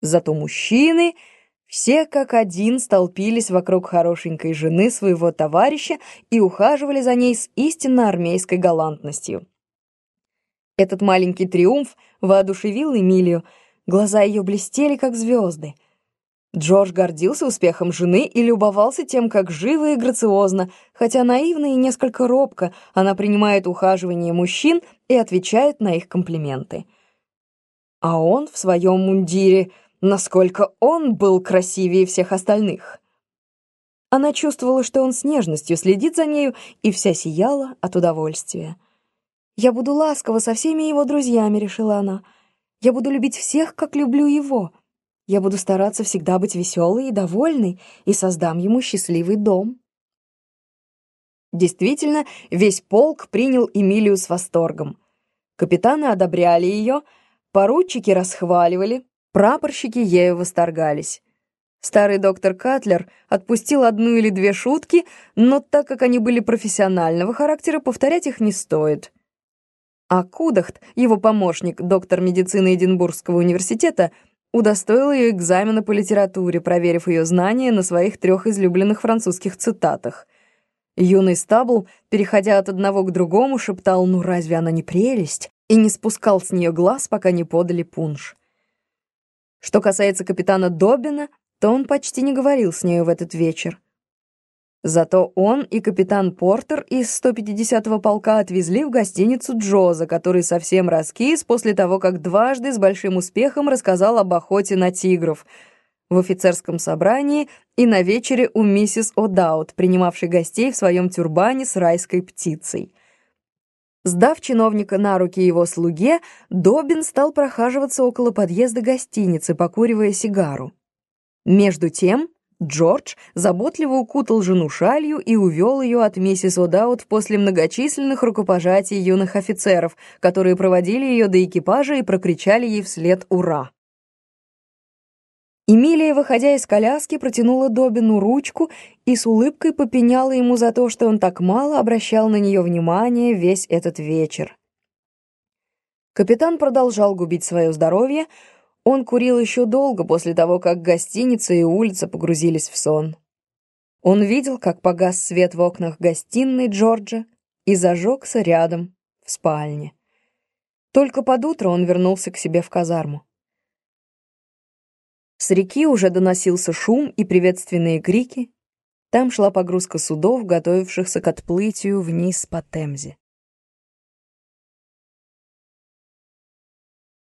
Зато мужчины все как один столпились вокруг хорошенькой жены своего товарища и ухаживали за ней с истинно армейской галантностью. Этот маленький триумф воодушевил Эмилию, глаза ее блестели, как звезды. Джордж гордился успехом жены и любовался тем, как живо и грациозно, хотя наивно и несколько робко, она принимает ухаживание мужчин и отвечает на их комплименты. А он в своем мундире — насколько он был красивее всех остальных. Она чувствовала, что он с нежностью следит за нею, и вся сияла от удовольствия. «Я буду ласкова со всеми его друзьями», — решила она. «Я буду любить всех, как люблю его. Я буду стараться всегда быть веселой и довольной, и создам ему счастливый дом». Действительно, весь полк принял Эмилию с восторгом. Капитаны одобряли ее, поручики расхваливали, Прапорщики ею восторгались. Старый доктор Катлер отпустил одну или две шутки, но так как они были профессионального характера, повторять их не стоит. А Кудахт, его помощник, доктор медицины Эдинбургского университета, удостоил ее экзамена по литературе, проверив ее знания на своих трех излюбленных французских цитатах. Юный Стабл, переходя от одного к другому, шептал «Ну разве она не прелесть?» и не спускал с нее глаз, пока не подали пунш. Что касается капитана Добина, то он почти не говорил с нею в этот вечер. Зато он и капитан Портер из 150-го полка отвезли в гостиницу Джоза, который совсем раскис после того, как дважды с большим успехом рассказал об охоте на тигров в офицерском собрании и на вечере у миссис О'Даут, принимавшей гостей в своем тюрбане с райской птицей. Сдав чиновника на руки его слуге, Добин стал прохаживаться около подъезда гостиницы, покуривая сигару. Между тем Джордж заботливо укутал жену шалью и увел ее от миссис О'Даут после многочисленных рукопожатий юных офицеров, которые проводили ее до экипажа и прокричали ей вслед «Ура!». Эмилия, выходя из коляски, протянула Добину ручку и с улыбкой попеняла ему за то, что он так мало обращал на нее внимания весь этот вечер. Капитан продолжал губить свое здоровье, он курил еще долго после того, как гостиница и улица погрузились в сон. Он видел, как погас свет в окнах гостиной Джорджа и зажегся рядом, в спальне. Только под утро он вернулся к себе в казарму. С реки уже доносился шум и приветственные крики. Там шла погрузка судов, готовившихся к отплытию вниз по Темзе.